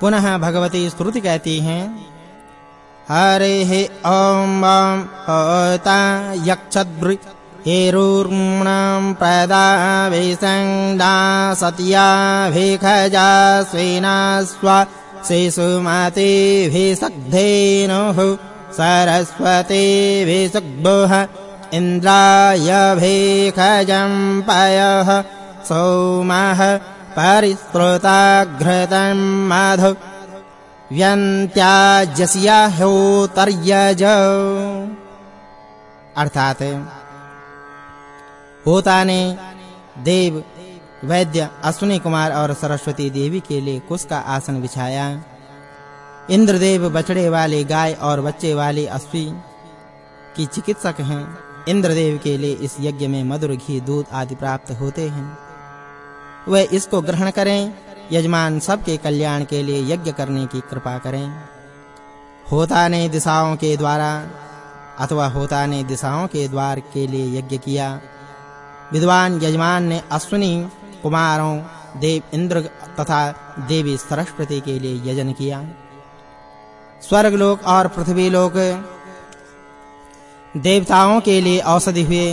पुनः भगवती स्तुति कहती हैं, हरे ॐ ॐ होता यक्षद्भृ हेरुर्णां प्रदाविसङ्डा सत्या भिखजा स्वेना स्वा शिशुमतिभिसग्धेनुः सरस्वतीभिसग्भुः इन्द्राय भिखजं पयः, सोमः परिस्पृताघृतं मधु। व्यन्त्याजस्या होतर्यज। अर्थात होता ने देव, वैद्य अश्विनी कुमार और सरस्वती देवी के लिए कुश का आसन बिछाया। इंद्रदेव बछड़े वाले गाय और बच्चे वाले अश्वी की चिकित्सक हैं। इंद्रदेव के लिए इस यज्ञ में मधुर घी, दूध आदि प्राप्त होते हैं। वे इसको ग्रहण करें, यजमान सबके कल्याण के लिए यज्ञ करने की कृपा करें। होता ने दिशाओं के द्वारा, अथवा होता ने दिशाओं के द्वार के लिए यज्ञ किया। विद्वान यजमान ने अश्विनी, कुमारों, देव इंद्र तथा देवी सरस्वती के लिए यजन किया। स्वर्ग लोक और पृथ्वी लोक देवताओं के लिए औषधि हुए।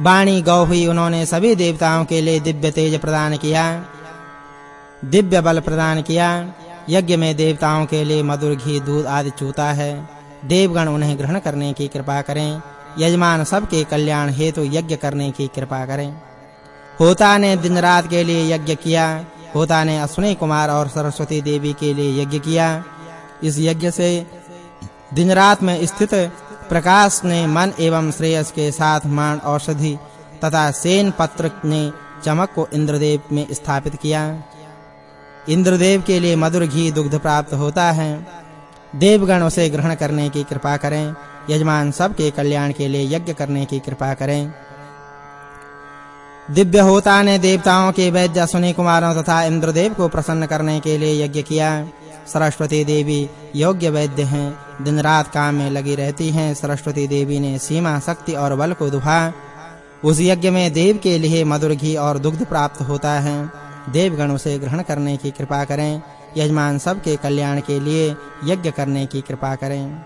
वाणी गौ हुई उन्होंने सभी देवताओं के लिए दिव्य तेज प्रदान किया, दिव्य बल प्रदान किया। यज्ञ में देवताओं के लिए मधुर घी, दूध आदि चूता है। देवगण उन्हें ग्रहण करने की कृपा करें। यजमान सबके कल्याण हेतु यज्ञ करने की कृपा करें। होता ने दिन रात के लिए यज्ञ किया। होता ने अश्विनी कुमार और सरस्वती देवी के लिए यज्ञ किया। इस यज्ञ से दिन रात में स्थित प्रकाश ने मन एवं श्रेयस के साथ मान औषधि तथा सेन पत्र ने चमक को इंद्रदेव में स्थापित किया। इंद्रदेव के लिए मधुर घी दुग्ध प्राप्त होता है। देवगण उसे ग्रहण करने की कृपा करें। यजमान सबके कल्याण के लिए यज्ञ करने की कृपा करें। दिव्य होता ने देवताओं के वैद्य अश्विनी कुमारों तथा इंद्रदेव को प्रसन्न करने के लिए यज्ञ किया। सरस्वती देवी योग्य वैद्य हैं। दिन रात काम में लगी रहती हैं। सरस्वती देवी ने सीमा, शक्ति और बल को दुहा। उस यज्ञ में देव के लिए मधुर घी और दुग्ध प्राप्त होता है। देवगण उसे ग्रहण करने की कृपा करें। यजमान सबके कल्याण के लिए यज्ञ करने की कृपा करें।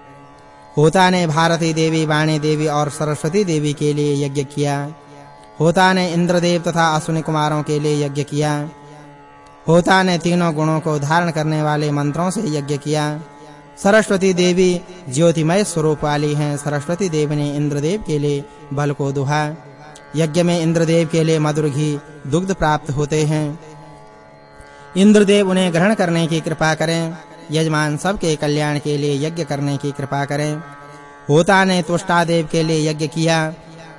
होता ने भारती देवी, वाणी देवी और सरस्वती देवी के लिए यज्ञ किया। होता ने इंद्रदेव तथा अश्विनी कुमारों के लिए यज्ञ किया। होता ने तीनों गुणों को धारण करने वाले मंत्रों से यज्ञ किया। सरस्वती देवी ज्योतिमय स्वरूप वाली हैं। सरस्वती देवी ने इंद्रदेव के लिए बल को दुहा। यज्ञ में इंद्रदेव के लिए मधुर घी दुग्ध प्राप्त होते हैं। इंद्रदेव उन्हें ग्रहण करने की कृपा करें। यजमान सबके कल्याण के लिए यज्ञ करने की कृपा करें। होता ने त्वष्टा देव के लिए यज्ञ किया।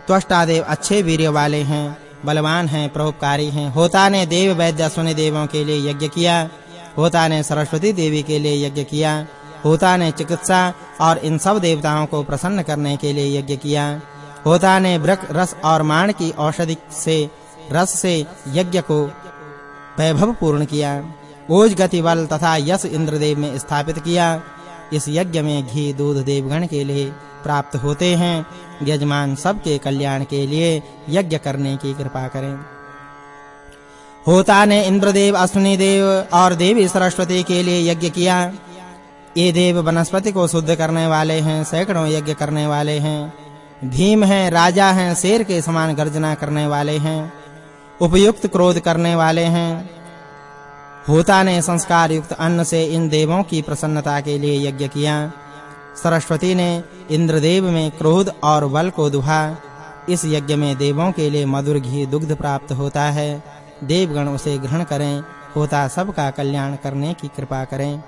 त्वष्टा देव अच्छे वीर्य वाले हैं, बलवान हैं परोपकारी हैं। होता ने देव वैद्य अश्विनी देवों के लिए यज्ञ किया। होता ने सरस्वती देवी के लिए यज्ञ किया। होता ने चिकित्सा और इन सब देवताओं को प्रसन्न करने के लिए यज्ञ किया। होता ने वृक रस और माण की औषधि से, रस से यज्ञ को वैभव पूर्ण किया। ओज गति बल तथा यश इंद्रदेव में स्थापित किया। इस यज्ञ में घी, दूध, देवगण के लिए प्राप्त होते हैं। यजमान सबके कल्याण के लिए यज्ञ करने की कृपा करें। होता ने इंद्रदेव, अश्विनी देव और देवी सरस्वती के लिए यज्ञ किया। ये देव वनस्पति को शुद्ध करने वाले हैं, सैकड़ों यज्ञ करने वाले हैं, भीम हैं, राजा हैं, शेर के समान गर्जना करने वाले हैं, उपयुक्त क्रोध करने वाले हैं। होता ने संस्कार युक्त अन्न से इन देवों की प्रसन्नता के लिए यज्ञ किया। सरस्वती ने इंद्रदेव में क्रोध और बल को दुहा। इस यज्ञ में देवों के लिए मधुर घी दुग्ध प्राप्त होता है। देवगण उसे ग्रहण करें। होता सबका कल्याण करने की कृपा करें।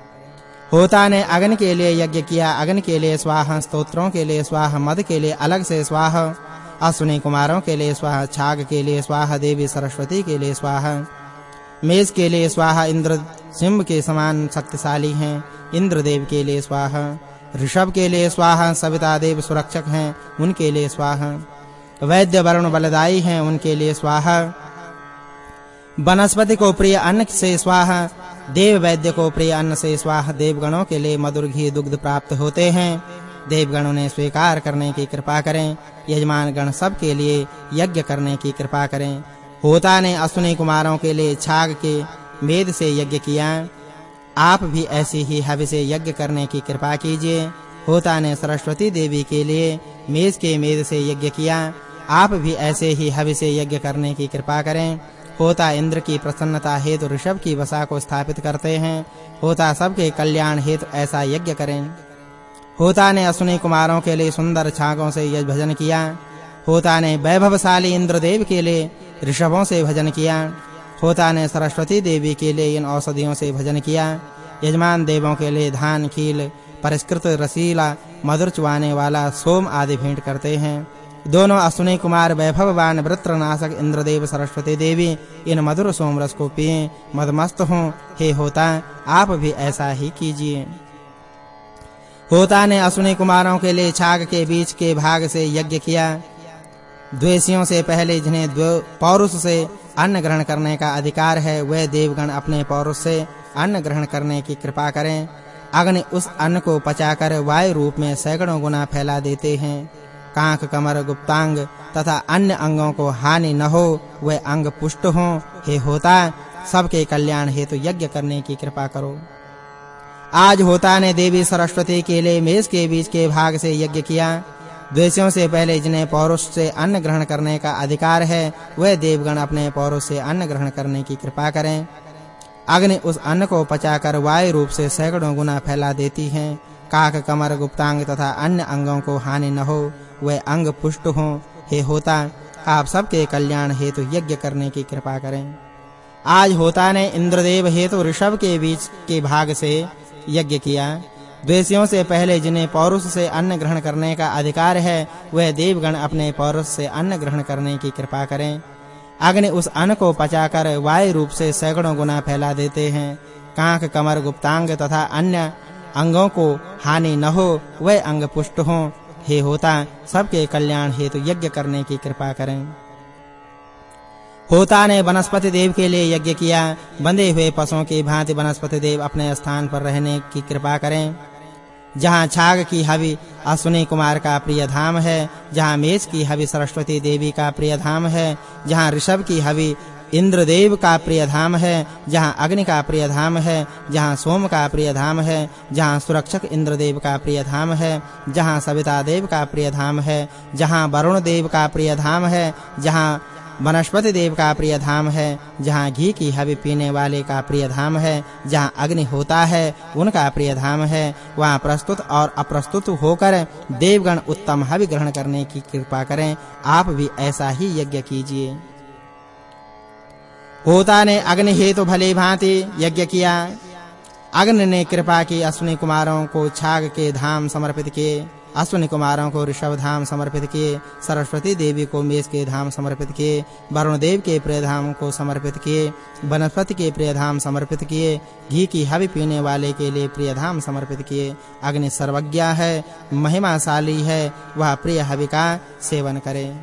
होता ने अग्नि के लिए यज्ञ किया अग्नि के लिए स्वाहा स्तोत्रों के लिए स्वाहा मद के लिए अलग से स्वाहा अश्विनी कुमारों के लिए स्वाहा छाग के लिए स्वाहा देवी सरस्वती के लिए स्वाहा मेष के लिए स्वाहा इंद्र सिंह के समान शक्तिशाली हैं इंद्रदेव के लिए स्वाहा ऋषभ के लिए स्वाहा सविता देव सुरक्षक हैं उनके लिए स्वाहा वैद्य वरुण बलदाई हैं उनके लिए स्वाहा वनस्पति को प्रिय अन्न से स्वाहा देव वैद्य को प्रिय अन्न से स्वाह देवगणों के लिए मधुर घी दुग्ध प्राप्त होते हैं। देवगणों ने स्वीकार करने की कृपा करें। यजमान गण सब के लिए यज्ञ करने की कृपा करें। होता ने अश्विनी कुमारों के लिए छाग के मेद से यज्ञ किया। आप भी ऐसे ही हवि से यज्ञ करने की कृपा कीजिए। होता ने सरस्वती देवी के लिए मेज के मेद से यज्ञ किया। आप भी ऐसे ही हवि से यज्ञ करने की कृपा करें। होता इंद्र की प्रसन्नता हेतु ऋषभ की वसा को स्थापित करते हैं। होता सबके कल्याण हेतु ऐसा यज्ञ करें। होता ने अश्विनी कुमारों के लिए सुंदर छागों से यज्ञ भजन किया। होता ने वैभवशाली इंद्रदेव के लिए ऋषभों से भजन किया। होता ने सरस्वती देवी के लिए इन औषधियों से भजन किया। यजमान देवों के लिए धान, खील, परिष्कृत, रसीला, मधुर चुवाने वाला सोम आदि भेंट करते हैं। दोनों अश्विनी कुमार, वैभववान, वृत्रनाशक इंद्रदेव सरस्वती देवी, इन मधुर सोम रस को पिए मदमस्त हों। हे होता, आप भी ऐसा ही कीजिए। होता ने अश्विनी कुमारों के लिए छाग के बीच के भाग से यज्ञ किया। द्वेषियों से पहले जिन्हें पौरुष से अन्न ग्रहण करने का अधिकार है वे देवगण अपने पौरुष से अन्न ग्रहण करने की कृपा करें। अग्नि उस अन्न को पचाकर वायु रूप में सैकड़ों गुना फैला देते हैं। कांख कमर गुप्तांग तथा अन्य अंगों को हानि न हो, वे अंग पुष्ट हो। हे होता, सबके कल्याण हेतु यज्ञ करने की कृपा करो। आज होता ने देवी सरस्वती के लिए मेष के बीच के भाग से यज्ञ किया। द्वेषों से पहले जिन्हें पौरुष से अन्न ग्रहण करने का अधिकार है, वे देवगण अपने पौरुष से अन्न ग्रहण करने की कृपा करें। अग्नि उस अन्न को पचाकर वायु रूप से सैकड़ों गुना फैला देती है। काक कमर गुप्तांग तथा अन्य अंगों को हानि न हो। वे अंग पुष्ट हो, हे होता, आप सबके कल्याण हेतु यज्ञ करने की कृपा करें। आज होता ने इंद्रदेव हेतु ऋषभ के बीच के भाग से यज्ञ किया। द्वेषियों से पहले जिन्हें पौरुष से अन्न ग्रहण करने का अधिकार है, वह देवगण अपने पौरुष से अन्न ग्रहण करने की कृपा करें। अग्नि उस अन्न को पचाकर वायु रूप से सैकड़ों गुना फैला देते हैं। कांख, कमर, गुप्तांग तथा अन्य अंगों को हानि न हो, वह अंग पुष्ट हो। हे होता, सबके कल्याण हेतु यज्ञ करने की कृपा करें। होता ने वनस्पति देव के लिए यज्ञ किया, बंधे हुए पशुओं की भांति वनस्पति देव अपने स्थान पर रहने की कृपा करें। जहाँ छाग की हवि अश्विनी कुमार का प्रिय धाम है, जहाँ मेष की हवि सरस्वती देवी का प्रिय धाम है, जहाँ ऋषभ की हवि इंद्रदेव का प्रिय धाम है, जहाँ अग्नि का प्रिय धाम है, जहाँ सोम का प्रिय धाम है, जहाँ सुरक्षक इंद्रदेव का प्रिय धाम है, जहाँ सविता देव का प्रिय धाम है, जहाँ वरुण देव का प्रिय धाम है, जहाँ वनस्पति देव का प्रिय धाम है, जहाँ घी की हवि पीने वाले का प्रिय धाम है, जहाँ अग्नि होता है, उनका प्रिय धाम है, वहाँ प्रस्तुत और अप्रस्तुत होकर देवगण उत्तम हवि ग्रहण करने की कृपा करें, आप भी ऐसा ही यज्ञ कीजिए। होता ने अग्नि हेतु भले भांति यज्ञ किया। अग्नि ने कृपा की अश्विनी कुमारों को छाग के धाम समर्पित किए। अश्विनी कुमारों को ऋषभ धाम समर्पित किए। सरस्वती देवी को मेष के धाम समर्पित किए। वरुण देव के प्रिय धाम को समर्पित किए। वनस्पति के प्रिय धाम समर्पित किए। घी की हवि पीने वाले के लिए प्रिय धाम समर्पित किए। अग्नि सर्वज्ञ है, महिमाशाली है, वह प्रिय हवि का सेवन करे।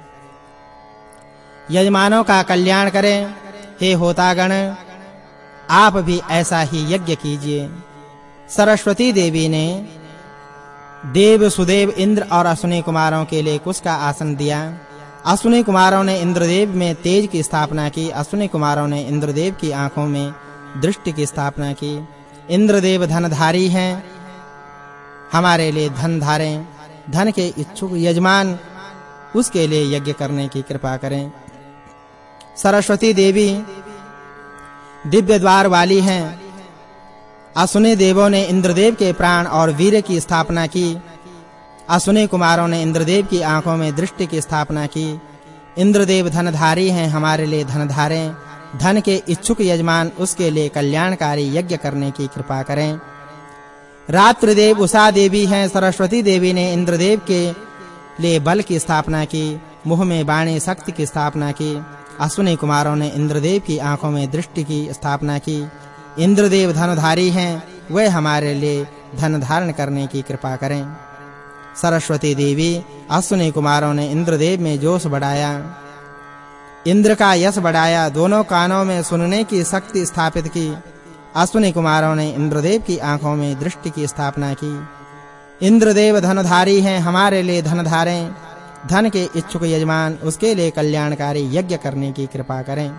यजमानों का कल्याण करें। हे होतागण, आप भी ऐसा ही यज्ञ कीजिए। सरस्वती देवी ने देव सुदेव इंद्र और अश्विनी कुमारों के लिए कुश का आसन दिया। अश्विनी कुमारों ने इंद्रदेव में तेज की स्थापना की। अश्विनी कुमारों ने इंद्रदेव की आँखों में दृष्टि की स्थापना की। इंद्रदेव धनधारी हैं, हमारे लिए धन धारें, धन के इच्छुक यजमान, उसके लिए यज्ञ करने की कृपा करें। सरस्वती देवी दिव्य द्वार वाली हैं। असुने देवों ने इंद्रदेव के प्राण और वीर की स्थापना की। असुने कुमारों ने इंद्रदेव की आँखों में दृष्टि की स्थापना की। इंद्रदेव धनधारी हैं हमारे लिए धनधारे। धन के इच्छुक यजमान उसके लिए कल्याणकारी यज्ञ करने की कृपा करें। रात्रि देव उषा देवी हैं, सरस्वती देवी ने इंद्रदेव के लिए बल की स्थापना की मुख में वाणी शक्ति की स्थापना की। अश्विनी कुमारों ने इंद्रदेव की आँखों में दृष्टि की, स्थापना की। इंद्रदेव धनधारी हैं, वे हमारे लिए धन धारण करने की कृपा करें। सरस्वती देवी, अश्विनी कुमारों ने इंद्रदेव में जोश बढ़ाया। इंद्र का यश बढ़ाया, दोनों कानों में सुनने की शक्ति स्थापित की। अश्विनी कुमारों ने इंद्रदेव की आँखों में दृष्टि की स्थापना की। इंद्रदेव धनधारी हैं, हमारे लिए धन धारें। धन के इच्छुक यजमान उसके लिए कल्याणकारी यज्ञ करने की कृपा करें।